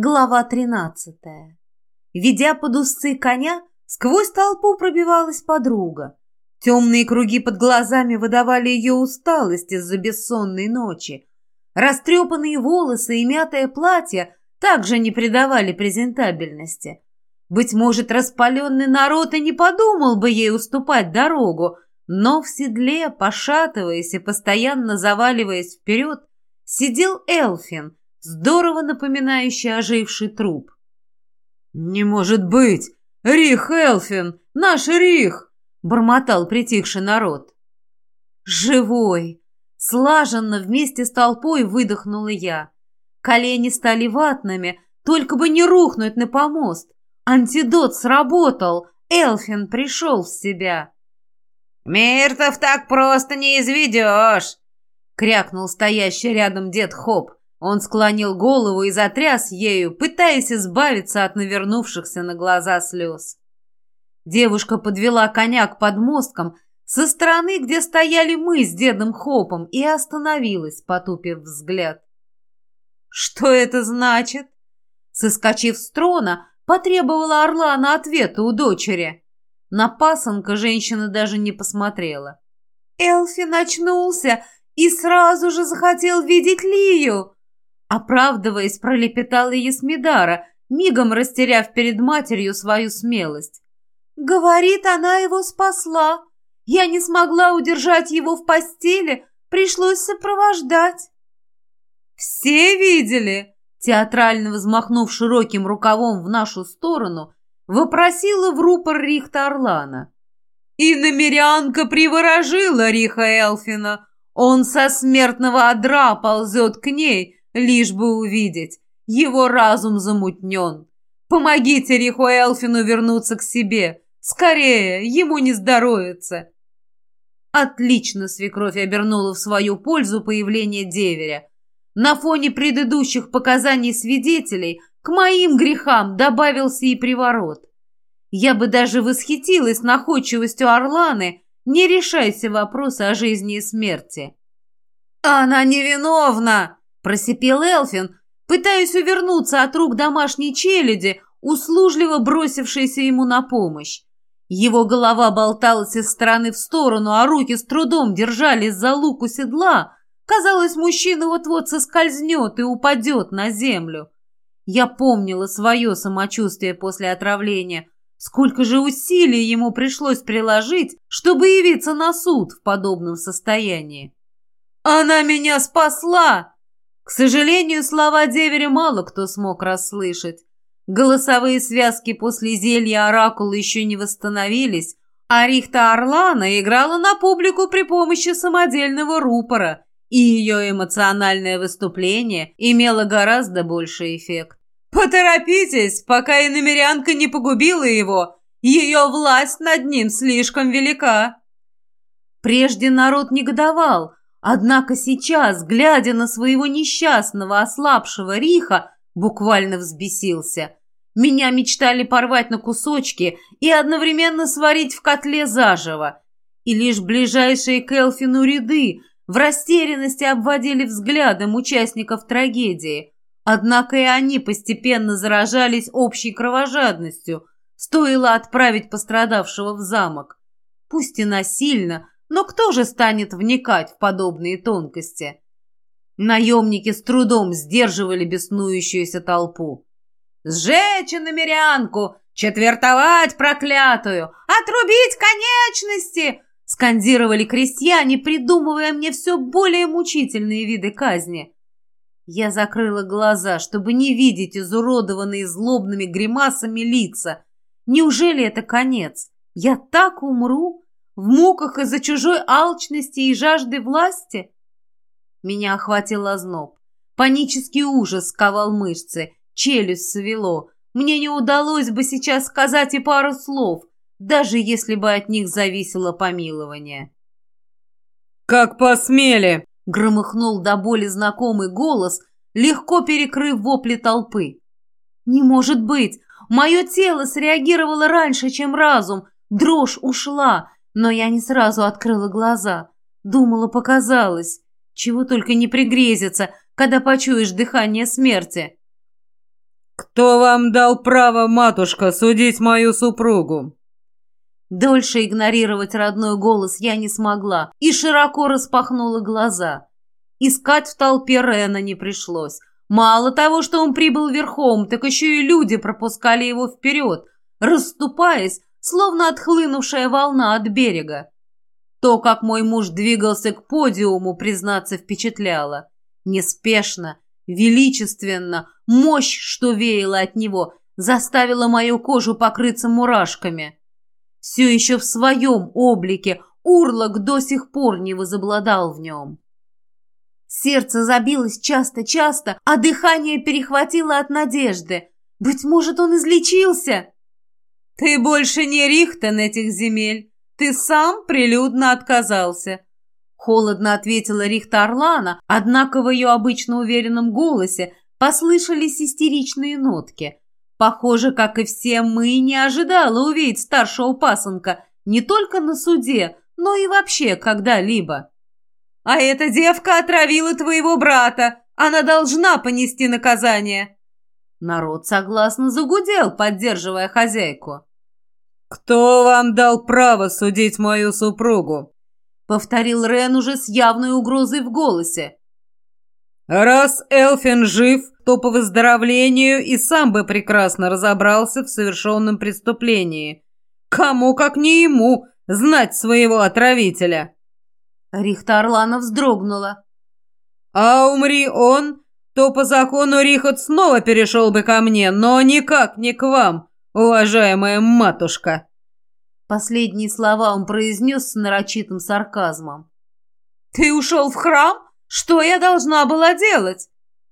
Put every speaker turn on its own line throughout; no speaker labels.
Глава тринадцатая. Ведя под узцы коня, сквозь толпу пробивалась подруга. Темные круги под глазами выдавали ее усталость из-за бессонной ночи. Растрепанные волосы и мятое платье также не придавали презентабельности. Быть может, распаленный народ и не подумал бы ей уступать дорогу, но в седле, пошатываясь и постоянно заваливаясь вперед, сидел Элфин, здорово напоминающий оживший труп. «Не может быть! Рих Элфин! Наш Рих!» — бормотал притихший народ. «Живой!» — слаженно вместе с толпой выдохнула я. Колени стали ватными, только бы не рухнуть на помост. Антидот сработал, Элфин пришел в себя.
«Миртов так просто не изведешь!» — крякнул стоящий рядом дед Хоп. Он склонил голову и затряс ею, пытаясь избавиться от навернувшихся на глаза слез.
Девушка подвела коня к подмосткам со стороны, где стояли мы с дедом Хопом, и остановилась, потупив взгляд. «Что это значит?» Соскочив с трона, потребовала Орлана ответа у дочери. На пасынка женщина даже не посмотрела. Элфи начнулся и сразу же захотел видеть Лию. Оправдываясь, пролепетала Есмидара, мигом растеряв перед матерью свою смелость. «Говорит, она его спасла. Я не смогла удержать его в постели, пришлось сопровождать». «Все видели?» Театрально взмахнув широким рукавом в нашу сторону, вопросила в рупор Рихта Орлана. «И намерянка приворожила Риха Элфина. Он со смертного одра ползет к ней, лишь бы увидеть. Его разум замутнен. Помогите Риху Элфину вернуться к себе. Скорее, ему не здоровится. Отлично свекровь обернула в свою пользу появление деверя. На фоне предыдущих показаний свидетелей к моим грехам добавился и приворот. Я бы даже восхитилась находчивостью Орланы, не решайся вопросы о жизни и смерти. «Она невиновна!» Просипел Элфин, пытаясь увернуться от рук домашней челяди, услужливо бросившейся ему на помощь. Его голова болталась из стороны в сторону, а руки с трудом держались за луку седла. Казалось, мужчина вот-вот соскользнет и упадет на землю. Я помнила свое самочувствие после отравления. Сколько же усилий ему пришлось приложить, чтобы явиться на суд в подобном состоянии. «Она меня спасла!» К сожалению, слова деверя мало кто смог расслышать. Голосовые связки после зелья оракула еще не восстановились, а Рихта Орлана играла на публику при помощи самодельного рупора, и ее эмоциональное выступление имело гораздо больший эффект. «Поторопитесь, пока иномерянка не погубила его! Ее власть над ним слишком велика!» Прежде народ негодовал, Однако сейчас, глядя на своего несчастного, ослабшего Риха, буквально взбесился. Меня мечтали порвать на кусочки и одновременно сварить в котле заживо. И лишь ближайшие к Элфину ряды в растерянности обводили взглядом участников трагедии. Однако и они постепенно заражались общей кровожадностью. Стоило отправить пострадавшего в замок. Пусть и насильно, но кто же станет вникать в подобные тонкости? Наемники с трудом сдерживали беснующуюся толпу. «Сжечь намерянку! Четвертовать проклятую! Отрубить конечности!» скандировали крестьяне, придумывая мне все более мучительные виды казни. Я закрыла глаза, чтобы не видеть изуродованные злобными гримасами лица. Неужели это конец? Я так умру? В муках из-за чужой алчности и жажды власти? Меня охватил озноб. Панический ужас сковал мышцы, челюсть свело. Мне не удалось бы сейчас сказать и пару слов, даже если бы от них зависело помилование.
«Как посмели!»
— громыхнул до боли знакомый голос, легко перекрыв вопли толпы. «Не может быть! Мое тело среагировало раньше, чем разум. Дрожь ушла, но я не сразу открыла глаза. Думала, показалось. Чего только не пригрезится, когда почуешь дыхание смерти.
«Кто вам дал право, матушка, судить мою супругу?»
Дольше игнорировать родной голос я не смогла и широко распахнула глаза. Искать в толпе Рена не пришлось. Мало того, что он прибыл верхом, так еще и люди пропускали его вперед, расступаясь, словно отхлынувшая волна от берега. То, как мой муж двигался к подиуму, признаться, впечатляло. Неспешно, величественно, мощь, что веяла от него, заставила мою кожу покрыться мурашками. Все еще в своем облике Урлок до сих пор не возобладал в нем. Сердце забилось часто-часто, а дыхание перехватило от надежды. Быть может, он излечился? «Ты больше не Рихтен этих земель. Ты сам прилюдно отказался», Холодно ответила Рихта Орлана, однако в ее обычно уверенном голосе послышались истеричные нотки. Похоже, как и все мы, не ожидала увидеть старшего пасынка не только на суде, но и вообще когда-либо. «А эта девка отравила твоего брата! Она должна понести наказание!» Народ согласно загудел, поддерживая хозяйку.
«Кто вам дал право судить мою супругу?»
повторил Рен уже с явной угрозой в голосе.
«Раз Элфин жив, то по выздоровлению и сам бы прекрасно разобрался в совершенном преступлении. Кому, как не ему, знать своего отравителя?»
Рихта Орлана вздрогнула.
«А умри он, то по закону Рихот снова перешел бы ко мне, но никак не к вам, уважаемая матушка!»
Последние слова он произнес с нарочитым сарказмом. «Ты ушел в храм? Что я должна была делать?»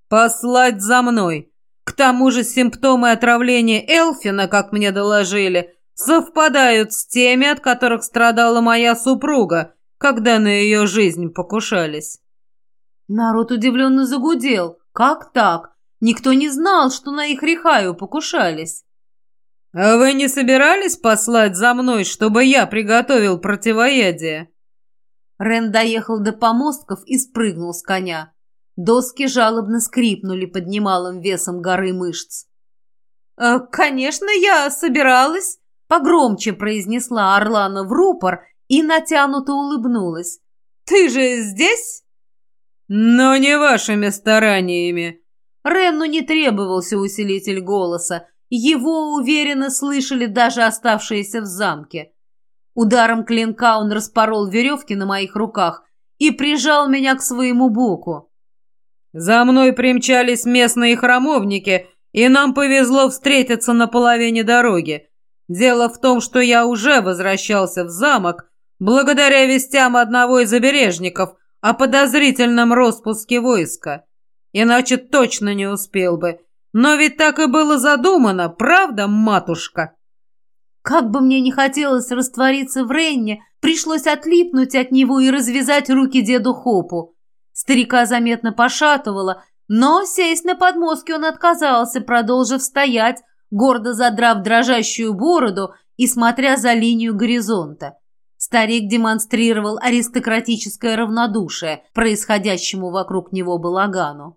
«Послать за мной. К тому же симптомы отравления Элфина, как мне доложили, совпадают с теми, от которых страдала моя супруга, когда на ее жизнь покушались».
Народ удивленно загудел. «Как так? Никто не знал, что на их рехаю покушались».
«А вы не собирались послать за мной, чтобы я приготовил противоядие?»
Рен доехал до помостков и спрыгнул с коня. Доски жалобно скрипнули под немалым весом горы мышц. «Э, «Конечно, я собиралась», — погромче произнесла Орлана в рупор и натянуто улыбнулась. «Ты же здесь?»
«Но не вашими стараниями».
Ренну не требовался усилитель голоса, его уверенно слышали даже оставшиеся в замке. Ударом клинка он распорол веревки на моих руках и прижал меня к своему боку.
«За мной примчались местные храмовники, и нам повезло встретиться на половине дороги. Дело в том, что я уже возвращался в замок благодаря вестям одного из обережников о подозрительном распуске войска. Иначе точно не успел бы». Но ведь так и было задумано, правда, матушка?
Как бы мне не хотелось раствориться в Ренне, пришлось отлипнуть от него и развязать руки деду Хопу. Старика заметно пошатывало, но сесть на подмостке он отказался, продолжив стоять, гордо задрав дрожащую бороду и смотря за линию горизонта. Старик демонстрировал аристократическое равнодушие происходящему вокруг него балагану.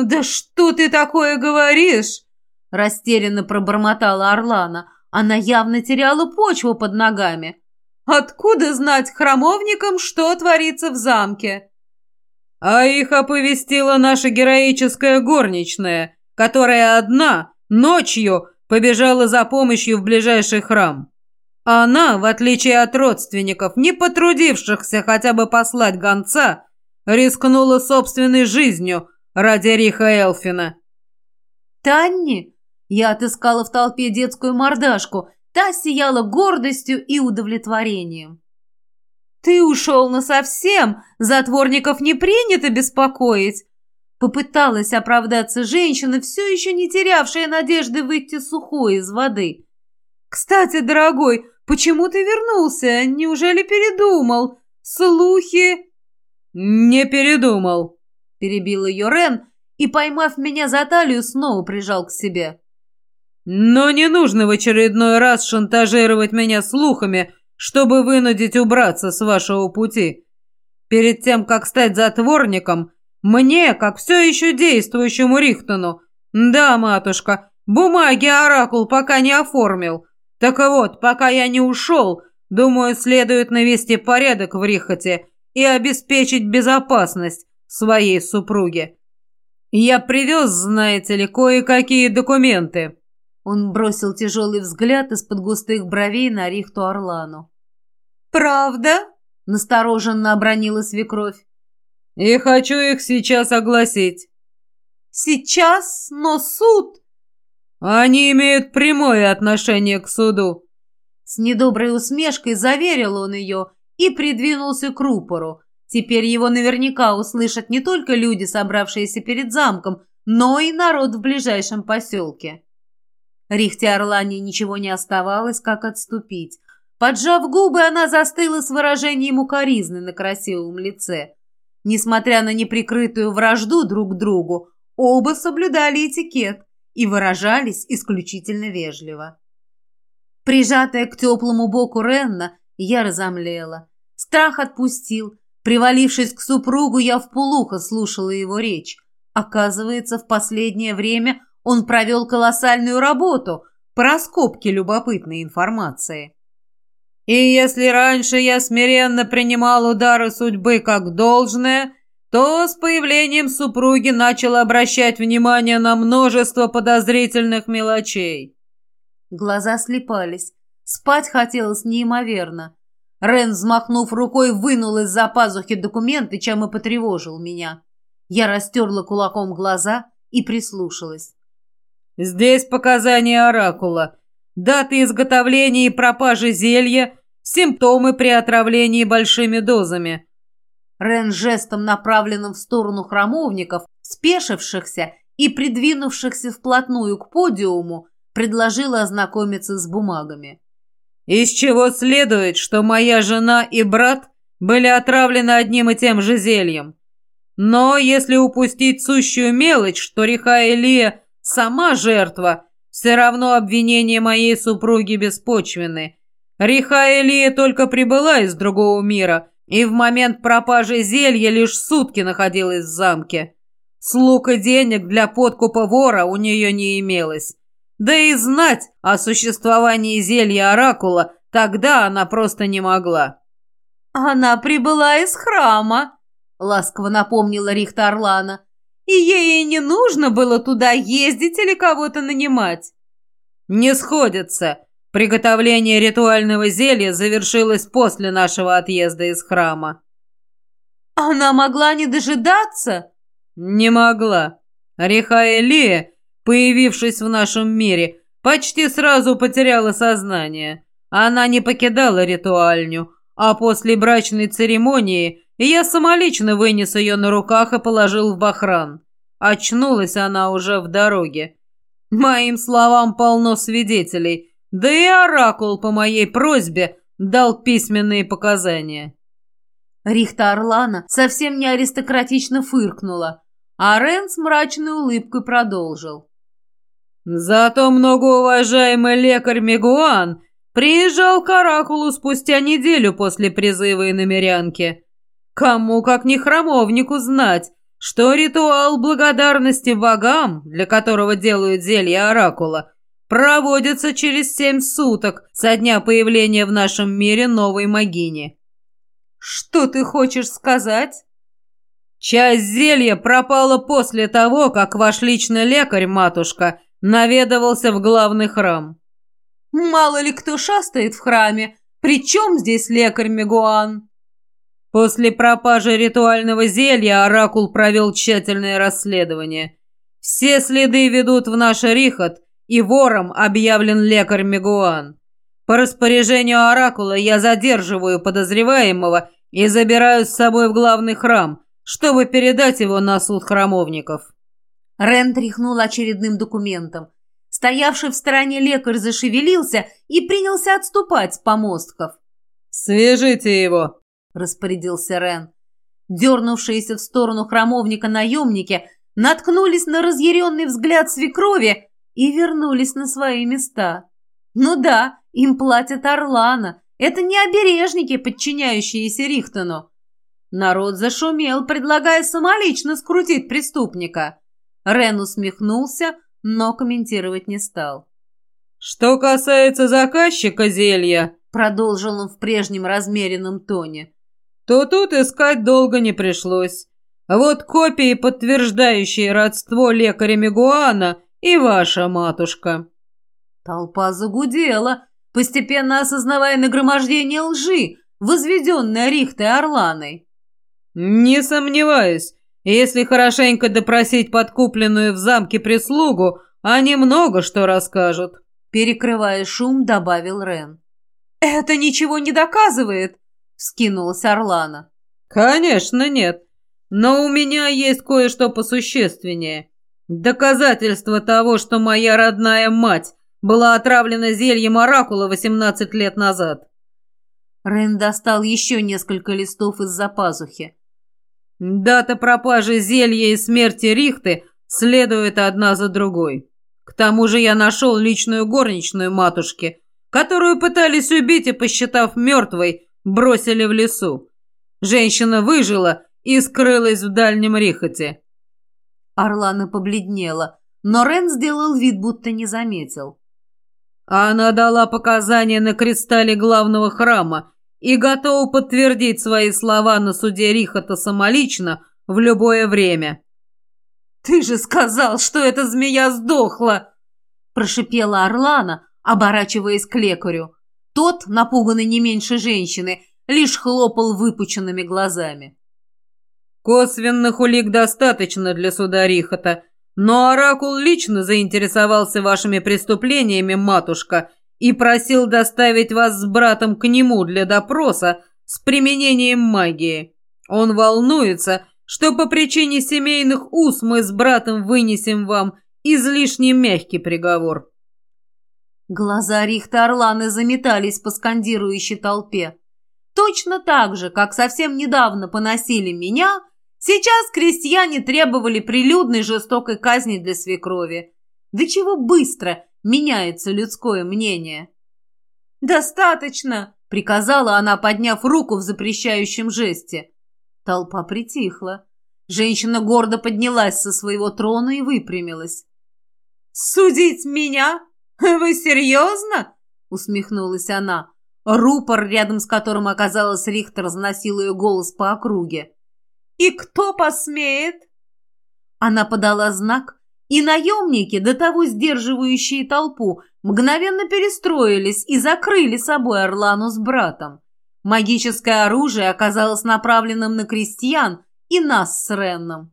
«Да что ты такое говоришь?»
Растерянно пробормотала Орлана. Она явно теряла почву под ногами.
«Откуда знать храмовникам, что творится в замке?» «А их оповестила наша героическая горничная, которая одна, ночью, побежала за помощью в ближайший храм. Она, в отличие от родственников, не потрудившихся хотя бы послать гонца, рискнула собственной жизнью, ради Риха Элфина».
«Танни?» Я отыскала в толпе детскую мордашку. Та сияла гордостью и удовлетворением. «Ты ушел насовсем? Затворников не принято беспокоить!» Попыталась оправдаться женщина, все еще не терявшая надежды выйти сухой из воды. «Кстати, дорогой, почему ты вернулся? Неужели передумал? Слухи...»
«Не передумал»,
перебил ее Рен и, поймав меня за талию, снова прижал к себе.
«Но не нужно в очередной раз шантажировать меня слухами, чтобы вынудить убраться с вашего пути. Перед тем, как стать затворником, мне, как все еще действующему Рихтону, Да, матушка, бумаги оракул пока не оформил. Так вот, пока я не ушел, думаю, следует навести порядок в Рихоте и обеспечить безопасность своей супруге. Я привез, знаете ли, кое-какие документы. Он бросил тяжелый взгляд из-под густых бровей на Рихту Орлану.
«Правда?» — настороженно обронила свекровь.
«И хочу их сейчас огласить».
«Сейчас? Но суд...»
«Они имеют прямое отношение к суду».
С недоброй усмешкой заверил он ее и придвинулся к рупору. Теперь его наверняка услышат не только люди, собравшиеся перед замком, но и народ в ближайшем поселке. Рихте Орлане ничего не оставалось, как отступить. Поджав губы, она застыла с выражением укоризны на красивом лице. Несмотря на неприкрытую вражду друг к другу, оба соблюдали этикет и выражались исключительно вежливо. Прижатая к теплому боку Ренна, я разомлела. Страх отпустил. Привалившись к супругу, я вполуха слушала его речь. Оказывается, в последнее время он провел колоссальную работу по раскопке любопытной информации.
И если раньше я смиренно принимал удары судьбы как должное, то с появлением супруги начал обращать внимание на множество подозрительных мелочей.
Глаза слепались. Спать хотелось неимоверно. Рен, взмахнув рукой, вынул из-за пазухи документы, чем и потревожил меня. Я растерла кулаком глаза и прислушалась.
«Здесь показания оракула, даты изготовления и пропажи зелья, симптомы при отравлении большими дозами».
Рен жестом, направленным в сторону храмовников, спешившихся и придвинувшихся вплотную к подиуму, предложила ознакомиться с бумагами.
«Из чего следует, что моя жена и брат были отравлены одним и тем же зельем. Но если упустить сущую мелочь, что Риха Элия сама жертва, все равно обвинения моей супруги беспочвенны. Риха Элия только прибыла из другого мира и в момент пропажи зелья лишь сутки находилась в замке. Слуг и денег для подкупа вора у нее не имелось. Да и знать о существовании зелья Оракула тогда она просто не могла.
«Она прибыла из храма», — ласково напомнила Рихта Орлана. «И ей не нужно было туда ездить или кого-то нанимать».
«Не сходится. Приготовление ритуального зелья завершилось после нашего отъезда из храма».
«Она могла не дожидаться?»
«Не могла. Риха Элия, появившись в нашем мире, почти сразу потеряла сознание. Она не покидала ритуальню, а после брачной церемонии я самолично вынес ее на руках и положил в бахран. Очнулась она уже в дороге. Моим словам полно свидетелей, да и Оракул по моей просьбе дал письменные показания.
Рихта Орлана совсем не аристократично фыркнула, а Рен с мрачной улыбкой продолжил.
Зато многоуважаемый лекарь Мегуан приезжал к Оракулу спустя неделю после призыва и намерянки. Кому, как не храмовнику, знать, что ритуал благодарности богам, для которого делают зелье Оракула, проводится через семь суток со дня появления в нашем мире новой могини.
Что ты хочешь сказать?
Часть зелья пропала после того, как ваш личный лекарь, матушка, наведывался в главный храм.
Мало ли кто шастает в храме. Причем здесь лекарь Мегуан?
После пропажи ритуального зелья Оракул провел тщательное расследование. Все следы ведут в наш Рихот, и вором объявлен лекарь Мегуан. По распоряжению Оракула я задерживаю подозреваемого и забираю с собой в главный храм, чтобы передать его на суд храмовников».
Рен тряхнул очередным документом. Стоявший в стороне лекарь зашевелился и принялся отступать с помостков.
«Свяжите его!»
– распорядился Рен. Дернувшиеся в сторону храмовника наемники наткнулись на разъяренный взгляд свекрови и вернулись на свои места. Ну да, им платят Орлана. Это не обережники, подчиняющиеся Рихтону. Народ зашумел, предлагая самолично скрутить преступника. Рен усмехнулся, но комментировать не стал.
«Что касается заказчика зелья», — продолжил он в прежнем размеренном тоне, то тут искать долго не пришлось. Вот копии, подтверждающие родство лекаря Мегуана и ваша матушка».
Толпа загудела, постепенно осознавая нагромождение лжи, возведенной Рихтой Орланой.
«Не сомневаюсь, если хорошенько допросить подкупленную в замке прислугу, они много что расскажут», —
перекрывая шум, добавил Рен. «Это ничего не доказывает», — вскинулась Орлана.
«Конечно нет, но у меня есть кое-что посущественнее. Доказательство того, что моя родная мать была отравлена зельем оракула 18 лет назад».
Рен достал еще несколько листов из-за пазухи.
Дата пропажи зелья и смерти Рихты следует одна за другой. К тому же я нашел личную горничную матушки, которую пытались убить и, посчитав мертвой, бросили в лесу. Женщина выжила и скрылась в дальнем Рихоте.
Орлана побледнела, но Рен сделал вид, будто не заметил.
Она дала показания на кристалле главного храма и готова подтвердить свои слова на суде Рихота самолично в любое время.
«Ты же сказал, что эта змея сдохла!» прошипела Орлана, оборачиваясь к лекарю. Тот, напуганный не меньше женщины, лишь хлопал выпученными глазами.
«Косвенных улик достаточно для суда Рихота, но Оракул лично заинтересовался вашими преступлениями, матушка, и просил доставить вас с братом к нему для допроса с применением магии. Он волнуется, что по причине семейных уз мы с братом вынесем вам излишне мягкий приговор».
Глаза Рихта Орланы заметались по скандирующей толпе. Точно так же, как совсем недавно поносили меня, сейчас крестьяне требовали прилюдной жестокой казни для свекрови. Да чего быстро меняется людское мнение. «Достаточно!» — приказала она, подняв руку в запрещающем жесте. Толпа притихла. Женщина гордо поднялась со своего трона и выпрямилась. «Судить меня? Вы серьезно?» — усмехнулась она. Рупор, рядом с которым оказалась Рихтер, разносил ее голос по округе. «И кто посмеет?» Она подала знак, и наемники, до того сдерживающие толпу, мгновенно перестроились и закрыли собой Орлану с братом. Магическое оружие оказалось направленным на крестьян и нас с Ренном.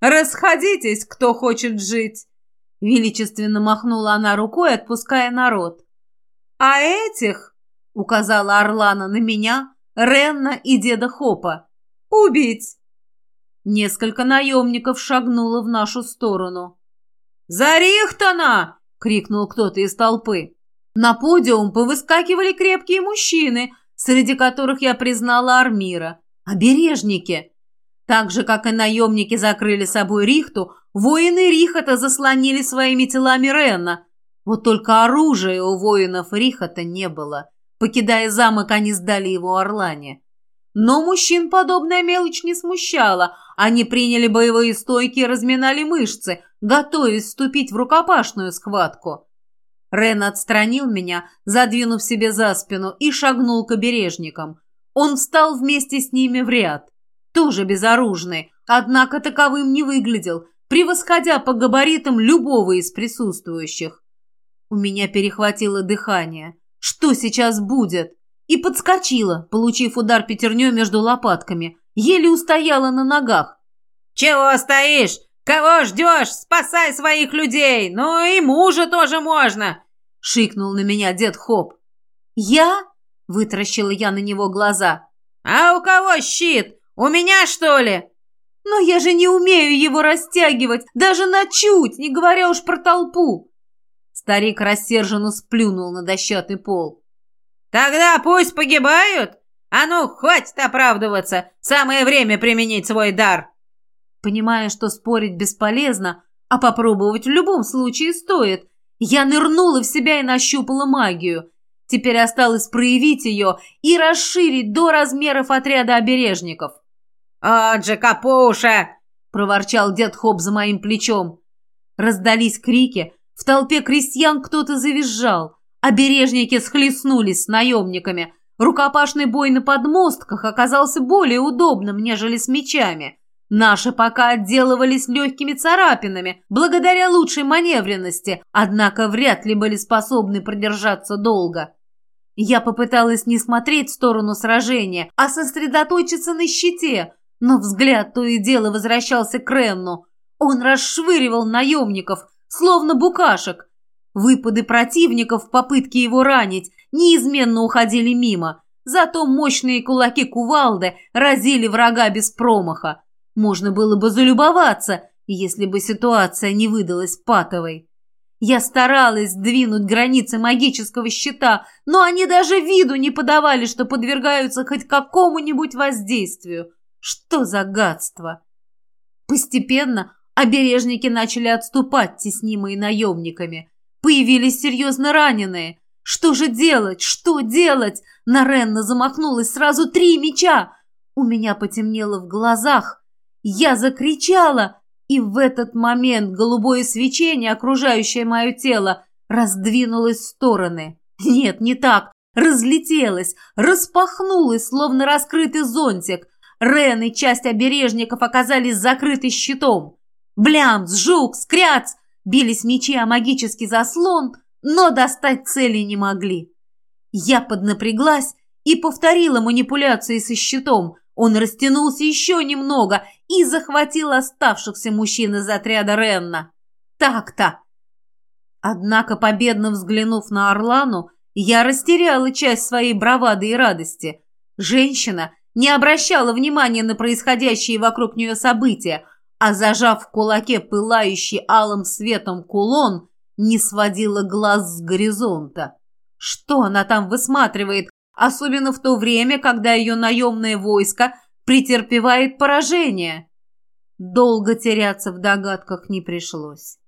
«Расходитесь, кто хочет жить!» Величественно махнула она рукой, отпуская народ. «А этих?» — указала Орлана на меня, Ренна и деда Хопа. «Убить!» Несколько наемников шагнуло в нашу сторону. «За Рихтона!» — крикнул кто-то из толпы. На подиум повыскакивали крепкие мужчины, среди которых я признала Армира. Обережники! Так же, как и наемники закрыли собой Рихту, воины Рихота заслонили своими телами Ренна. Вот только оружия у воинов Рихота не было. Покидая замок, они сдали его Орлане. Но мужчин подобная мелочь не смущала. Они приняли боевые стойки и разминали мышцы, готовясь вступить в рукопашную схватку. Рен отстранил меня, задвинув себе за спину, и шагнул к обережникам. Он встал вместе с ними в ряд. Тоже безоружный, однако таковым не выглядел, превосходя по габаритам любого из присутствующих. У меня перехватило дыхание. Что сейчас будет? И подскочила, получив удар пятерней между лопатками. Еле устояла на ногах.
«Чего стоишь? Кого ждешь? Спасай своих людей! Ну и мужа тоже можно!» — шикнул на меня дед Хоп.
«Я?» — вытаращила я на него глаза.
«А у кого щит? У меня, что ли?»
«Но я же не умею его растягивать, даже на чуть, не говоря уж про толпу!» Старик рассерженно сплюнул на дощатый пол.
Тогда пусть погибают. А ну, хватит оправдываться. Самое время применить свой дар.
Понимая, что спорить бесполезно, а попробовать в любом случае стоит, я нырнула в себя и нащупала магию. Теперь осталось проявить ее и расширить до размеров отряда обережников.
«От же, Капуша!»
проворчал дед Хоп за моим плечом. Раздались крики, в толпе крестьян кто-то завизжал, обережники схлестнулись с наемниками. Рукопашный бой на подмостках оказался более удобным, нежели с мечами. Наши пока отделывались легкими царапинами, благодаря лучшей маневренности, однако вряд ли были способны продержаться долго. Я попыталась не смотреть в сторону сражения, а сосредоточиться на щите, но взгляд то и дело возвращался к Ренну. Он расшвыривал наемников, словно букашек. Выпады противников в попытке его ранить неизменно уходили мимо, зато мощные кулаки кувалды разили врага без промаха. Можно было бы залюбоваться, если бы ситуация не выдалась патовой. Я старалась сдвинуть границы магического щита, но они даже виду не подавали, что подвергаются хоть какому-нибудь воздействию. Что за гадство! Постепенно обережники начали отступать, теснимые наемниками. Появились серьезно раненые. Что же делать? Что делать? На Ренна замахнулось сразу три меча. У меня потемнело в глазах. Я закричала, и в этот момент голубое свечение, окружающее мое тело, раздвинулось в стороны. Нет, не так. Разлетелось, распахнулось, словно раскрытый зонтик. Рен и часть обережников оказались закрыты щитом. Блям, сжук, скряц! Бились мечи о магический заслон, но достать цели не могли. Я поднапряглась и повторила манипуляции со щитом. Он растянулся еще немного и захватил оставшихся мужчин из отряда Ренна. Так-то! Однако, победно взглянув на Орлану, я растеряла часть своей бравады и радости. Женщина не обращала внимания на происходящие вокруг нее события, а зажав в кулаке пылающий алым светом кулон, не сводила глаз с горизонта. Что она там высматривает, особенно в то время, когда ее наемное войско претерпевает поражение? Долго теряться в догадках не пришлось.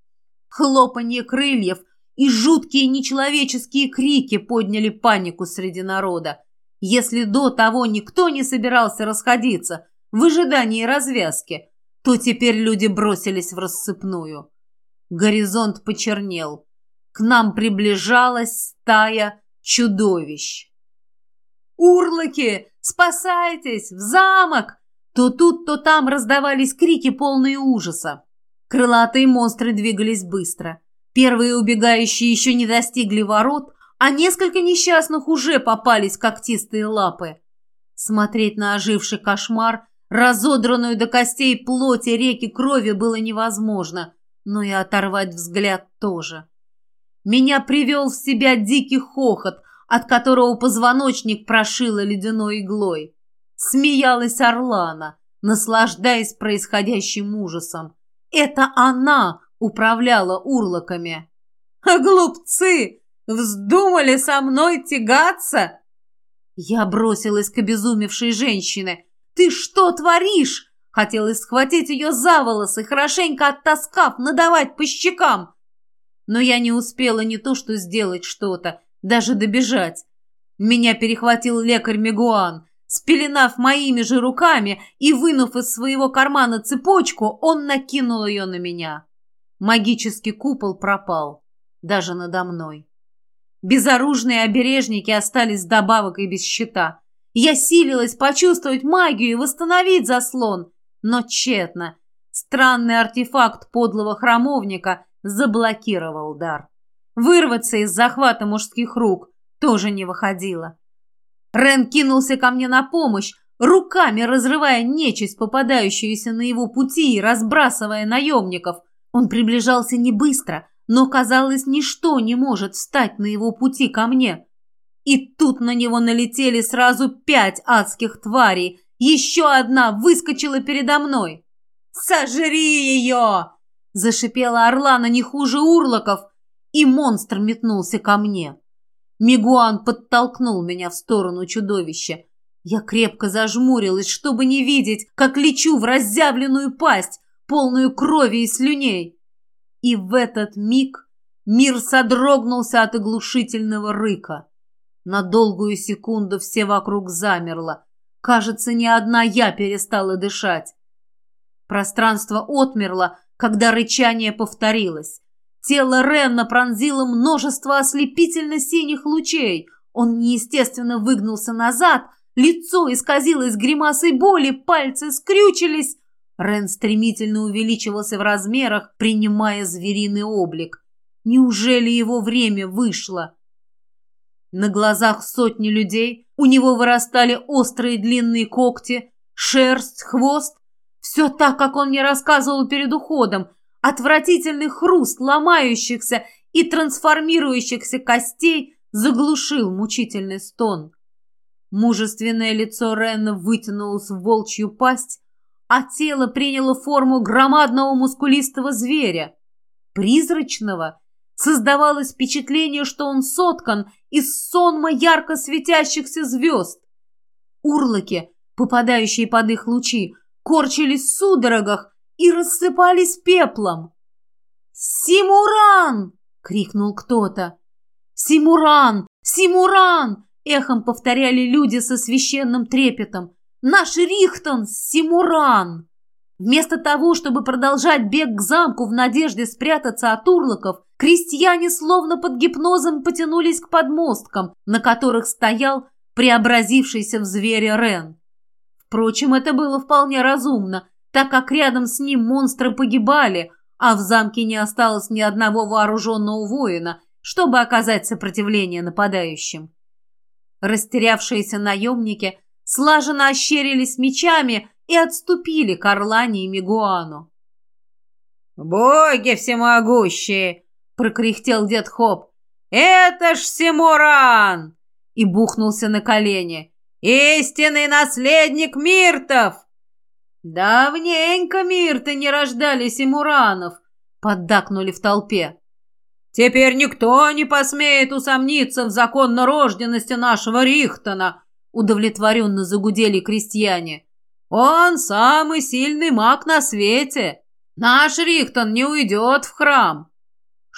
Хлопанье крыльев и жуткие нечеловеческие крики подняли панику среди народа. Если до того никто не собирался расходиться в ожидании развязки, то теперь люди бросились в рассыпную. Горизонт почернел. К нам приближалась стая чудовищ. «Урлоки! Спасайтесь! В замок!» То тут, то там раздавались крики, полные ужаса. Крылатые монстры двигались быстро. Первые убегающие еще не достигли ворот, а несколько несчастных уже попались когтистые лапы. Смотреть на оживший кошмар, разодранную до костей плоти реки крови было невозможно, но и оторвать взгляд тоже. Меня привел в себя дикий хохот, от которого позвоночник прошило ледяной иглой. Смеялась Орлана, наслаждаясь происходящим ужасом. Это она управляла урлоками. «А глупцы! Вздумали со мной тягаться?» Я бросилась к обезумевшей женщине. «Ты что творишь?» Хотелось схватить ее за волосы, хорошенько оттаскав, надавать по щекам. Но я не успела не то что сделать что-то, даже добежать. Меня перехватил лекарь Мегуан. Спеленав моими же руками и вынув из своего кармана цепочку, он накинул ее на меня. Магический купол пропал, даже надо мной. Безоружные обережники остались добавок и без щита. Я силилась почувствовать магию и восстановить заслон, но тщетно. Странный артефакт подлого храмовника заблокировал дар. Вырваться из захвата мужских рук тоже не выходило. Рен кинулся ко мне на помощь, руками разрывая нечисть, попадающуюся на его пути, и разбрасывая наемников. Он приближался не быстро, но, казалось, ничто не может встать на его пути ко мне. И тут на него налетели сразу пять адских тварей. Еще одна выскочила передо мной. «Сожри ее!» – зашипела Орлана не хуже урлоков, и монстр метнулся ко мне. Мигуан подтолкнул меня в сторону чудовища. Я крепко зажмурилась, чтобы не видеть, как лечу в разъявленную пасть, полную крови и слюней. И в этот миг мир содрогнулся от оглушительного рыка. На долгую секунду все вокруг замерло. Кажется, не одна я перестала дышать. Пространство отмерло, когда рычание повторилось. Тело Ренна пронзило множество ослепительно-синих лучей. Он неестественно выгнулся назад, лицо исказилось гримасой боли, пальцы скрючились. Рен стремительно увеличивался в размерах, принимая звериный облик. Неужели его время вышло? На глазах сотни людей у него вырастали острые длинные когти, шерсть, хвост. Все так, как он мне рассказывал перед уходом. Отвратительный хруст ломающихся и трансформирующихся костей заглушил мучительный стон. Мужественное лицо Рена вытянулось в волчью пасть, а тело приняло форму громадного мускулистого зверя. Призрачного. Создавалось впечатление, что он соткан из сонма ярко светящихся звезд. Урлоки, попадающие под их лучи, корчились в судорогах и рассыпались пеплом. «Симуран!» — крикнул кто-то. «Симуран! Симуран!» — эхом повторяли люди со священным трепетом. «Наш Рихтон! Симуран!» Вместо того, чтобы продолжать бег к замку в надежде спрятаться от урлоков, крестьяне словно под гипнозом потянулись к подмосткам, на которых стоял преобразившийся в зверя Рен. Впрочем, это было вполне разумно, так как рядом с ним монстры погибали, а в замке не осталось ни одного вооруженного воина, чтобы оказать сопротивление нападающим. Растерявшиеся наемники слаженно ощерились мечами и отступили к Орлане и Мигуану.
«Боги всемогущие!» — прокряхтел дед Хоп. «Это ж Симуран!» И бухнулся на колени. «Истинный наследник Миртов!»
«Давненько Мирты не рождали Симуранов!» — поддакнули в толпе.
«Теперь никто не посмеет усомниться в законнорожденности нашего Рихтона!» — удовлетворенно загудели крестьяне. «Он самый сильный маг на свете! Наш Рихтон не уйдет в храм!»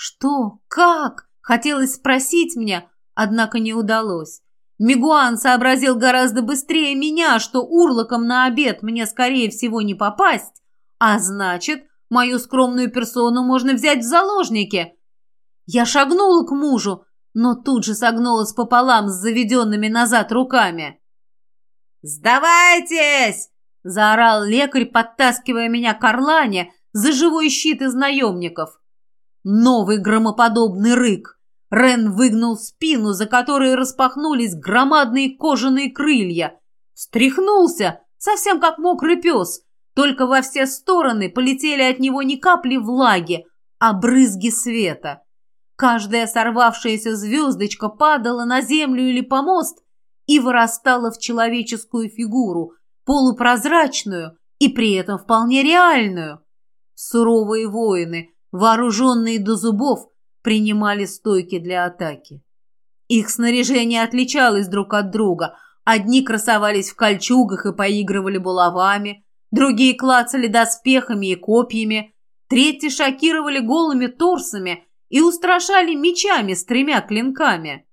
«Что? Как?» — хотелось спросить меня, однако не удалось. Мигуан сообразил гораздо быстрее меня, что урлоком на обед мне, скорее всего, не попасть, а значит, мою скромную персону можно взять в заложники. Я шагнула к мужу, но тут же согнулась пополам с заведенными назад руками.
«Сдавайтесь!» – заорал лекарь, подтаскивая меня к орлане за живой щит из наемников. Новый громоподобный рык. Рен выгнул спину, за которой распахнулись громадные кожаные крылья. Стряхнулся, совсем как мокрый пес, только во все стороны полетели от него не капли влаги, а брызги света. Каждая сорвавшаяся звездочка падала на землю или помост и вырастала в человеческую фигуру, полупрозрачную и при этом вполне реальную. Суровые воины, вооруженные до зубов, принимали стойки для атаки. Их снаряжение отличалось друг от друга. Одни красовались в кольчугах и поигрывали булавами, другие клацали доспехами и копьями, третьи шокировали голыми торсами и устрашали мечами с тремя клинками.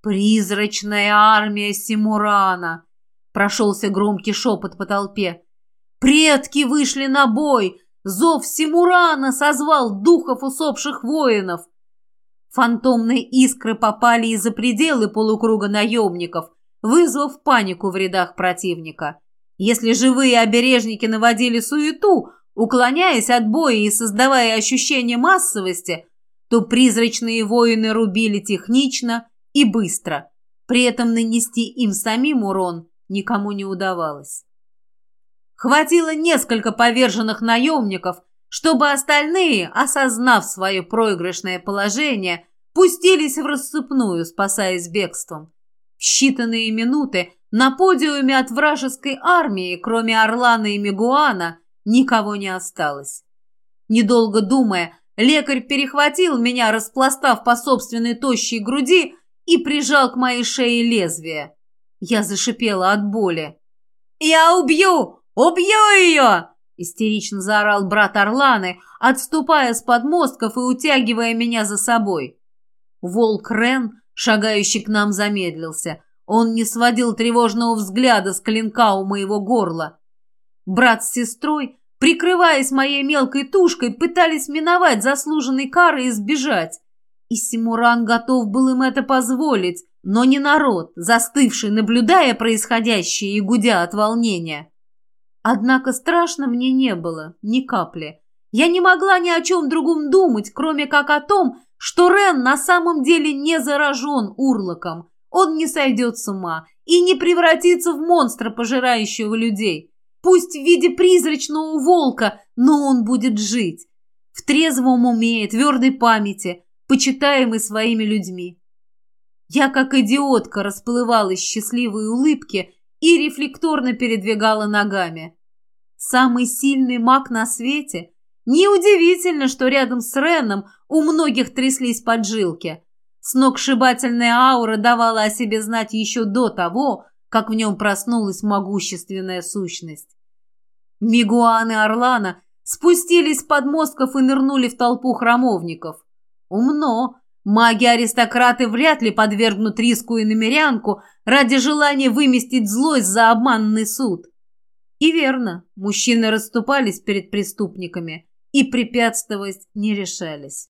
«Призрачная армия Симурана!» – прошелся громкий шепот по толпе. «Предки вышли на бой! Зов Симурана созвал духов усопших воинов. Фантомные искры попали из-за пределы полукруга наемников, вызвав панику в рядах противника. Если живые обережники наводили суету, уклоняясь от боя и создавая ощущение массовости, то призрачные воины рубили технично и быстро. При этом нанести им самим урон никому не удавалось. Хватило несколько поверженных наемников, чтобы остальные, осознав свое проигрышное положение, пустились в рассыпную, спасаясь бегством. В считанные минуты на подиуме от вражеской армии, кроме Орлана и Мегуана, никого не осталось. Недолго думая, лекарь перехватил меня, распластав по собственной тощей груди и прижал к моей шее лезвие. Я зашипела от боли. «Я убью! «Убью ее!» – истерично заорал брат Орланы, отступая с подмостков и утягивая меня за собой. Волк Рен, шагающий к нам, замедлился. Он не сводил тревожного взгляда с клинка у моего горла. Брат с сестрой
прикрываясь моей мелкой тушкой, пытались миновать заслуженной кары и сбежать. И Симуран готов был им это позволить, но не народ, застывший, наблюдая происходящее и гудя от волнения. Однако страшно мне не было, ни капли. Я не могла ни о чем другом думать, кроме как о том, что Рен на самом деле не заражен урлоком. Он не сойдет с ума и не превратится в монстра, пожирающего людей. Пусть в виде призрачного волка, но он будет жить. В трезвом уме и твердой памяти, почитаемый своими людьми. Я, как идиотка, расплывалась в счастливой улыбке и рефлекторно передвигала ногами. Самый сильный маг на свете? Неудивительно, что рядом с Реном у многих тряслись поджилки. Сногсшибательная аура давала о себе знать еще до того, как в нем проснулась могущественная сущность. Мигуаны Орлана спустились с подмостков и нырнули в толпу храмовников. Умно. Маги-аристократы вряд ли подвергнут риску и намерянку ради желания выместить злость за обманный суд. И верно, мужчины расступались перед преступниками и препятствовать не решались.